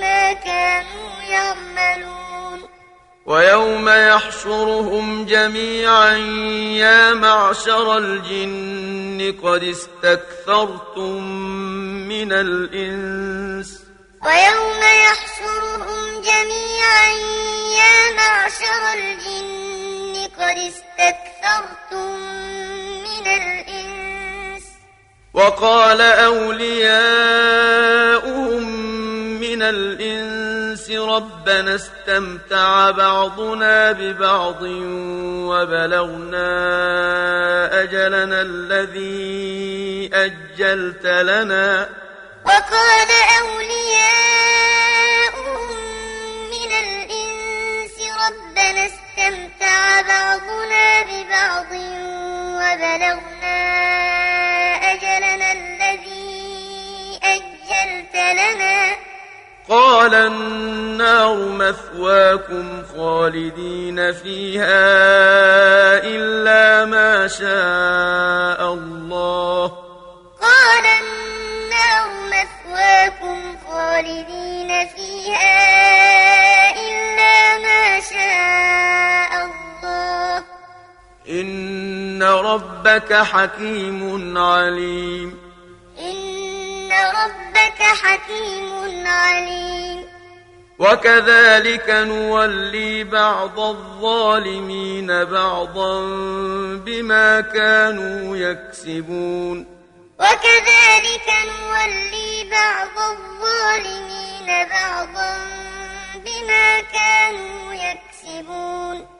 بما كانوا يعملون. ويوم يحشرهم جميعا يا معشر الجن قد استكثرتم من الإنس. ويوم يحشرهم جميعا يا معشر الجن قد استكثرتم من الإنس. وقال أولياؤهم من الإنس ربنا استمتع بعضنا ببعض وبلغنا أجلنا الذي أجلت لنا. وقال أولياؤهم من الإنس ربنا استمتع بعضنا ببعض وبلغنا أجلنا الذي أجلت لنا. قال النار مثواكم خالدين فيها إلا ما شاء الله. قال النار مثواكم خالدين فيها إلا ما شاء الله. إن ربك حكيم عليم. إن ربك حكيم عليم. وكذلك نولي بعض الظالمين بعضا بما كانوا يكسبون. وكذلك نولي بعض الظالمين بعضا بما كانوا يكسبون.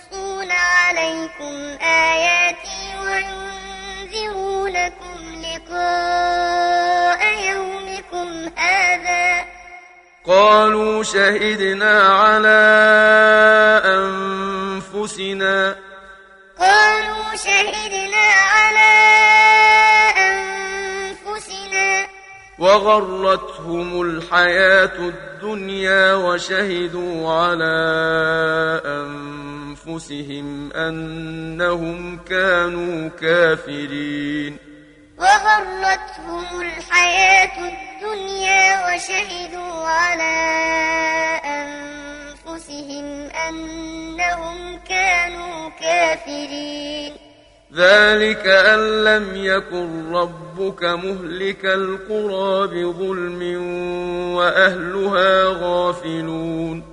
عليكم آياتي وينذرونكم لقاء يومكم هذا. قالوا شهدنا على أنفسنا. قالوا شهدنا على أنفسنا. وغرتهم الحياة الدنيا وشهدوا على أنفسهم أنهم كانوا كافرين. وغرتهم الحياة الدنيا وشهدوا على أنفسهم أنهم كانوا كافرين. ذلك أن لم يكن ربك مهلك القرى بظلم وأهلها غافلون.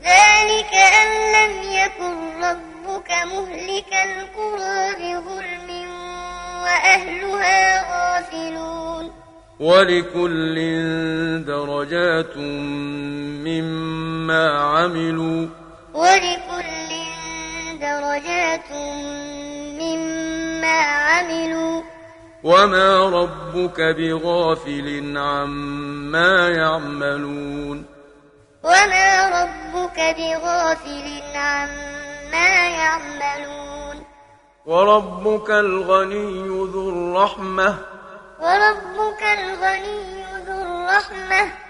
ذلك أن لم يكن ربك مهلك القرى بظلم وأهلها غافلون. ولكل درجات مما عملوا. ولكل درجات مما عملوا وما ربك بغافل عما يعملون وما ربك بغافل عما يعملون وربك الغني ذو الرحمة وربك الغني ذو الرحمة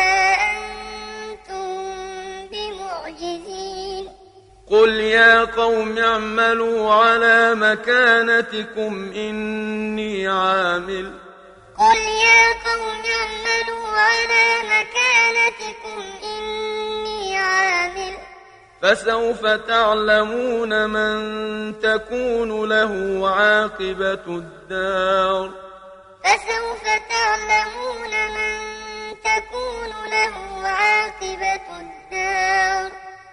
قل يا قوم اعملوا على مكانتكم إني عامل قل يا قوم اعملوا على مكانتكم إني عامل فسوف تعلمون من تكون له عاقبة الدار فسوف تعلمون من تكون له عاقبة الدار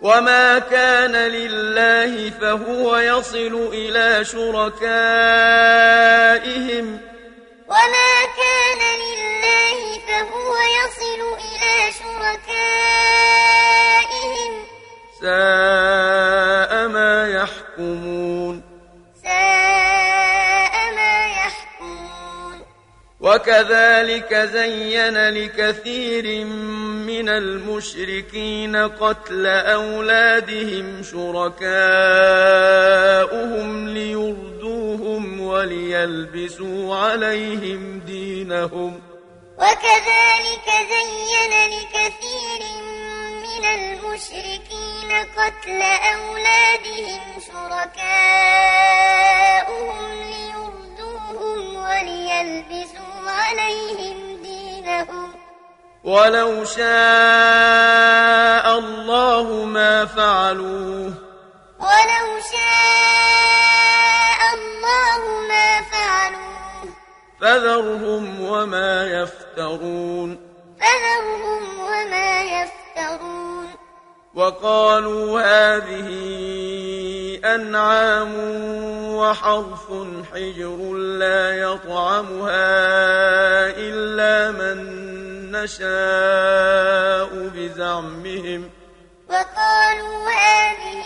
وما كان لله فهو يصل إلى شركائهم وما كان لله فهو يصل إلى شركائهم ساء ما يحكمون وكذلك زين لكثير من المشركين قتل أولادهم شركاؤهم ليردوهم وليلبسوا عليهم دينهم. وكذلك زين لكثير من المشركين قتل أولادهم شركاؤهم ليردوهم وليلبسوا عليهم دينهم. ولو شاء الله ما فعلوه. ولو شاء الله ما فعلوه. فذرهم وما يفترون. فذرهم وما يفترون. وقالوا هذه أنعام وحرف حجر لا يطعمها إلا من نشاء بزعمهم. وقالوا هذه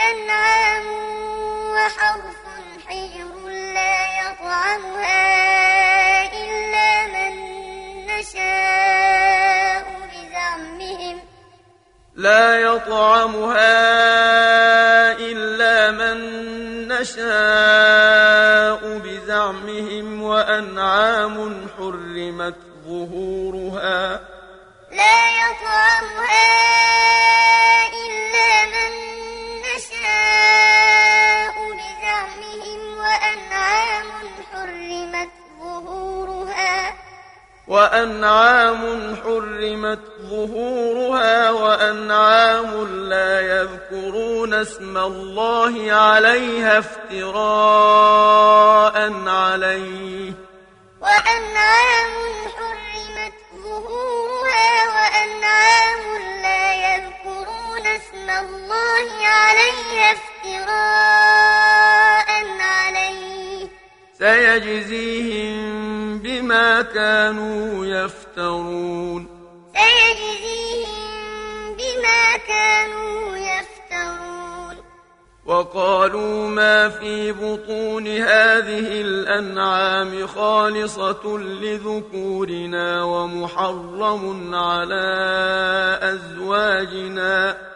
أنعام وحرف حجر لا يطعمها إلا من نشاء لا يطعمها إلا من نشاء بزعمهم وأنعام حرمت ظهورها. لا يطعمها إلا من نشاء بزعمهم وأنعام حرمت ظهورها. وأنعام حرمت ظهورها وأنعام لا يذكرون اسم الله عليها افتراء عليه. وأنعام حرمت ظهورها وأنعام لا يذكرون اسم الله عليها افتراء عليه. سيجزيهم بما كانوا يفترون. سيجزيهم بما كانوا يفترون. وقالوا ما في بطون هذه الأنعام خالصة لذكورنا ومحرم على أزواجنا. وقالوا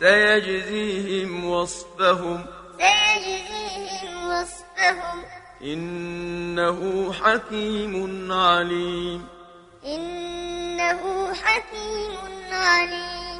سيجزيهم وصفهم. سيجزيهم وصفهم. إنه حكيم عليم. إنه حكيم عليم.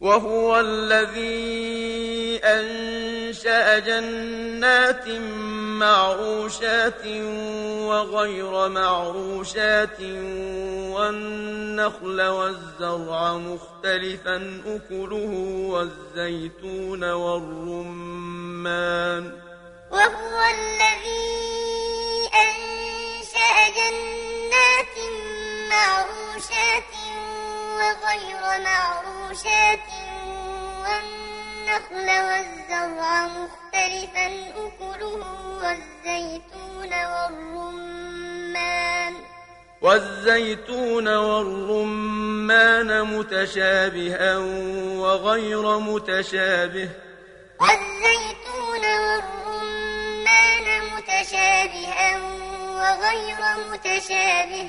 وهو الذي أنشأ جنات معروشات وغير معروشات والنخل والزرع مختلفا أكله والزيتون والرمان. وهو الذي أنشأ جنات معروشات وغير معروشات والنخل والزرع مختلفا أكله والزيتون والرمان. والزيتون والرمان متشابها وغير متشابه. والزيتون والرمان متشابها وغير متشابه.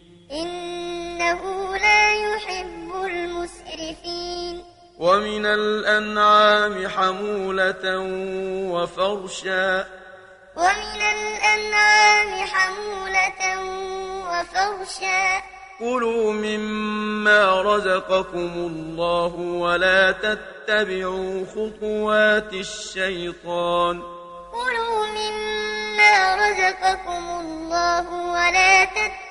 إنه لا يحب المسرفين. ومن الأنعام حمولة وفرشا. ومن الأنعام حمولة وفرشا. كلوا مما رزقكم الله ولا تتبعوا خطوات الشيطان. كلوا مما رزقكم الله ولا تتبعوا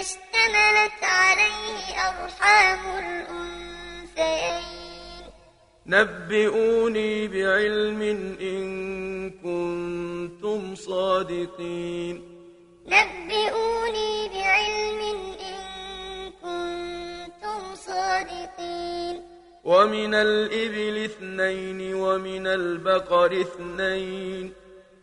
اشتملت عليه أرحام الأنثيين. نبئوني بعلم إن كنتم صادقين. نبئوني بعلم إن كنتم صادقين. ومن الإبل اثنين ومن البقر اثنين.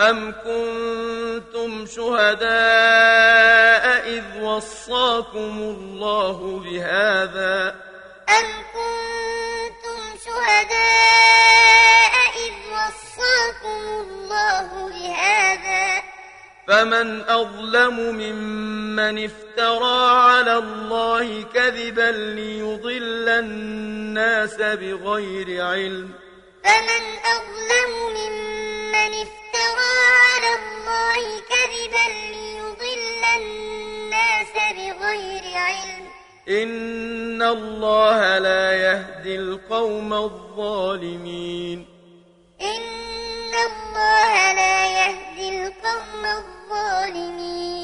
أم كنتم شهداء إذ وصاكم الله بهذا أم كنتم شهداء إذ وصاكم الله بهذا فمن أظلم ممن افترى على الله كذبا ليضل الناس بغير علم فمن أظلم ممن افترى الله كذبا ليضل الناس بغير علم. إن الله لا يهدي القوم الظالمين. إن الله لا يهدي القوم الظالمين.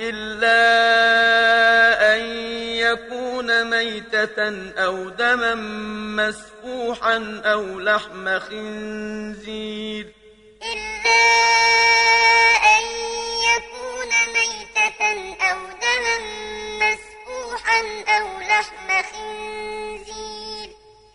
إلا أن يكون ميتة أو دما مسفوحا أو لحم خنزير. إلا أن يكون ميتة أو دما مسفوحا أو لحم خنزير.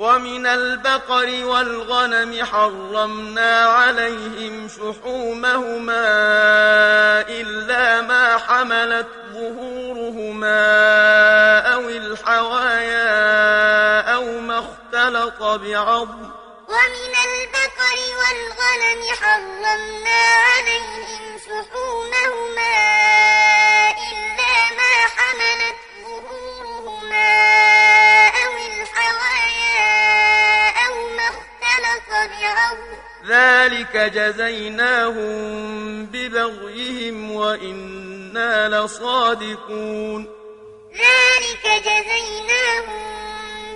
ومن البقر والغنم حرمنا عليهم شحومهما إلا ما حملت ظهورهما أو الحوايا أو ما اختلط بعظم. ومن البقر والغنم حرمنا عليهم شحومهما إلا ما حملت ظهورهما الحوايا أو ما اختلط بعظم ذلك جزيناهم ببغيهم وإنا لصادقون. ذلك جزيناهم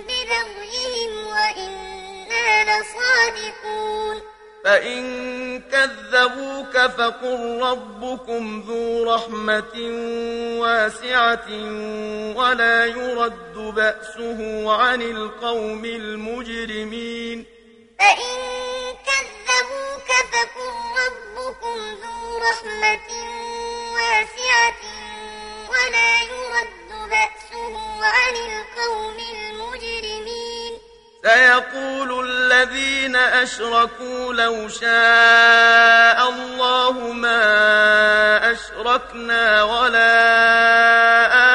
ببغيهم وإنا لصادقون. فإن كذبوك فقل ربكم ذو رحمة واسعة ولا يرد بأسه عن القوم المجرمين فإن كذبوك فقل ربكم ذو رحمة واسعة ولا يرد بأسه عن القوم المجرمين سيقول الذين أشركوا لو شاء الله ما أشركنا ولا آباؤنا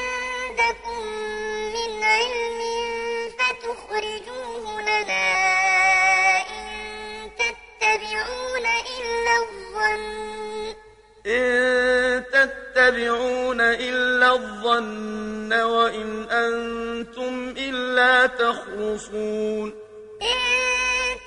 علم فتخرجوه لنا إن تتبعون إلا الظن. إن تتبعون إلا الظن وإن أنتم إلا تخرصون. إن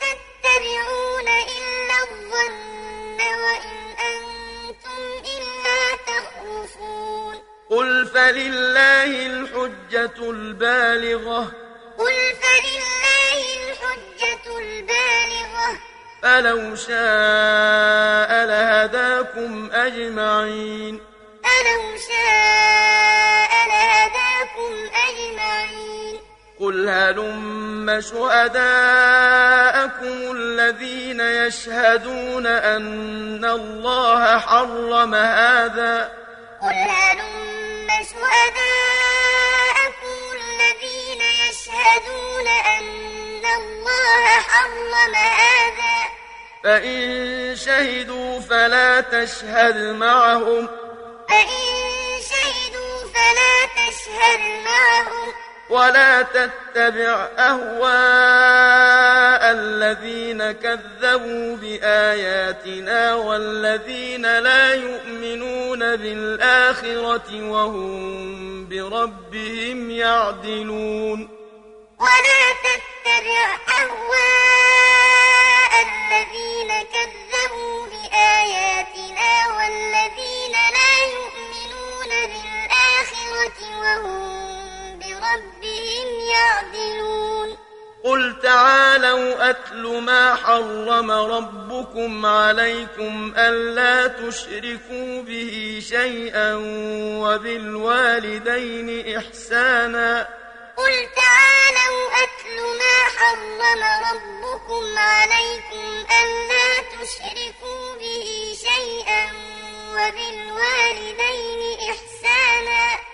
تتبعون إلا الظن وإن أنتم إلا تخرصون. قل فلله الحجة البالغة قل فلله الحجة البالغة فلو شاء لهداكم أجمعين فلو شاء لهداكم أجمعين قل هلم شهداءكم الذين يشهدون أن الله حرم هذا قل هلم شهداءكم الذين يشهدون أن الله حرم هذا. فإن شهدوا فلا تشهد معهم. فإن شهدوا فلا تشهد معهم. ولا تتبع أهواء الذين كذبوا بآياتنا والذين لا يؤمنون بالآخرة وهم بربهم يعدلون. ولا تتبع أهواء الذين كذبوا بآياتنا والذين لا يؤمنون بالآخرة وهم بربهم يعدلون قل تعالوا أتل ما حرم ربكم عليكم ألا تشركوا به شيئا وبالوالدين إحسانا قل تعالوا أتل ما حرم ربكم عليكم ألا تشركوا به شيئا وبالوالدين إحسانا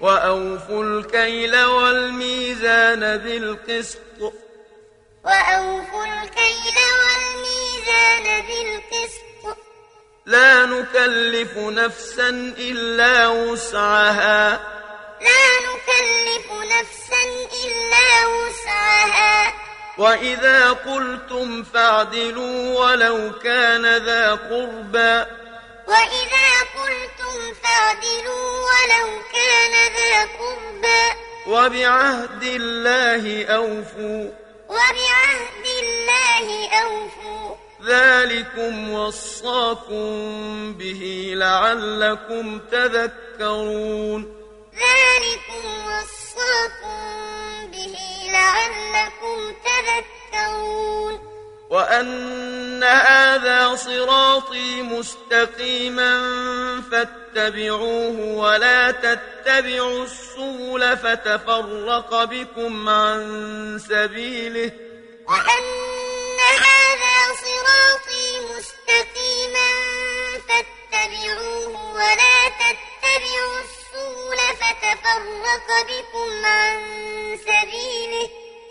وأوفوا الكيل والميزان بالقسط. وأوفوا الكيل والميزان بالقسط. لا نكلف نفسا إلا وسعها. لا نكلف نفسا إلا وسعها. وإذا قلتم فاعدلوا ولو كان ذا قربى. وإذا قلتم فاعدلوا ولو كان ذا قربى. وبعهد الله أوفوا. وبعهد الله أوفوا. ذلكم وصاكم به لعلكم تذكرون. ذلكم وصاكم به لعلكم تذكرون. وأن هذا صراطي مستقيما فاتبعوه ولا تتبعوا السبل فتفرق بكم عن سبيله. وأن هذا صراطي مستقيما فاتبعوه ولا تتبعوا السبل فتفرق بكم عن سبيله.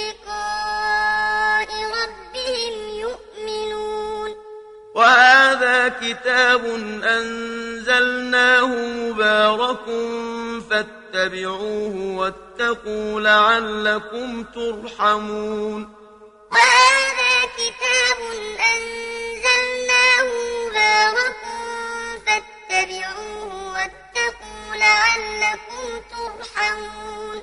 بلقاء ربهم يؤمنون. وهذا كتاب أنزلناه مبارك فاتبعوه واتقوا لعلكم ترحمون. وهذا كتاب أنزلناه مبارك فاتبعوه واتقوا لعلكم ترحمون.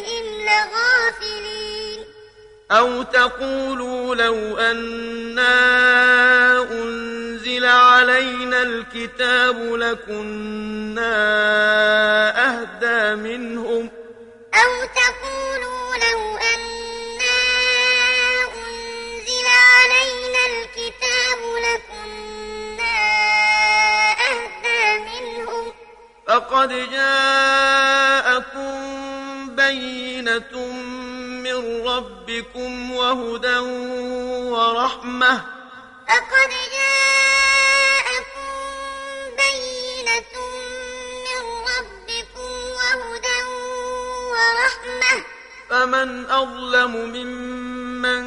دراستهم لغافلين أو تقولوا لو أنا أنزل علينا الكتاب لكنا أهدى منهم أو تقولوا لو أنا أنزل علينا الكتاب لكنا أهدى منهم فقد جاءكم بينة من ربكم وهدى ورحمة فقد جاءكم بينة من ربكم وهدى ورحمة فمن أظلم ممن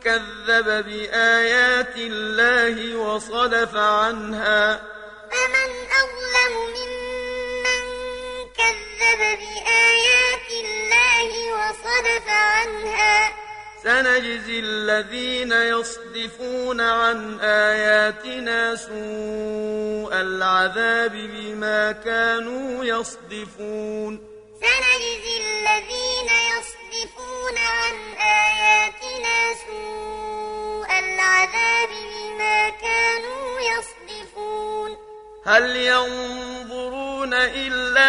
كذب بآيات الله وصدف عنها فمن أظلم ممن كذب بآيات وصدف عنها. سنجزي الذين يصدفون عن آياتنا سوء العذاب بما كانوا يصدفون. سنجزي الذين يصدفون عن آياتنا سوء العذاب بما كانوا يصدفون. هل ينظرون إلا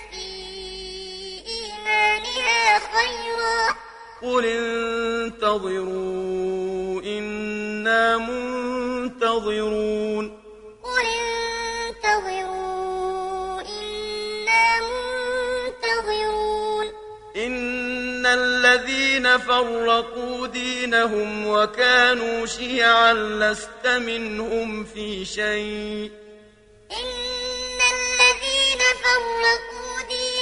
إيمانها خيرا. قل انتظروا إنا منتظرون. قل انتظروا إنا منتظرون. إن الذين فرقوا دينهم وكانوا شيعا لست منهم في شيء. إن الذين فرقوا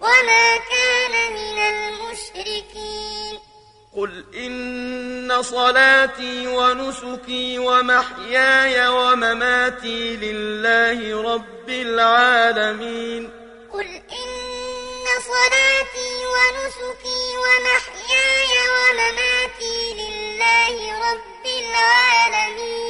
وما كان من المشركين. قل إن صلاتي ونسكي ومحياي ومماتي لله رب العالمين. قل إن صلاتي ونسكي ومحياي ومماتي لله رب العالمين.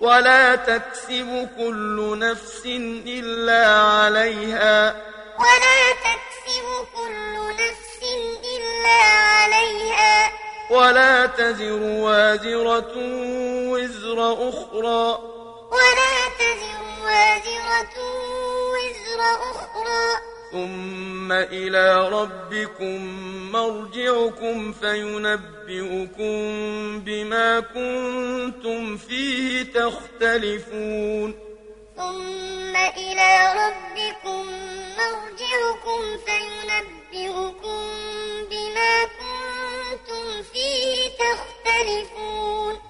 ولا تكسب كل نفس إلا عليها. ولا تكسب كل نفس إلا عليها. ولا تزر وازرة وزر أخرى. ولا تزر وازرة وزر أخرى. ثم إلى ربكم مرجعكم فينبئكم بما كنتم فيه تختلفون. ثم إلى ربكم مرجعكم فينبئكم بما كنتم فيه تختلفون.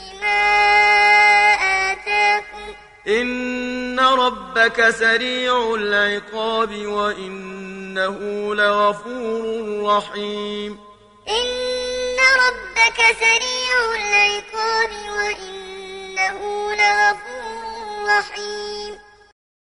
إن ربك سريع العقاب وإنه لغفور رحيم إن ربك سريع العقاب وإنه لغفور رحيم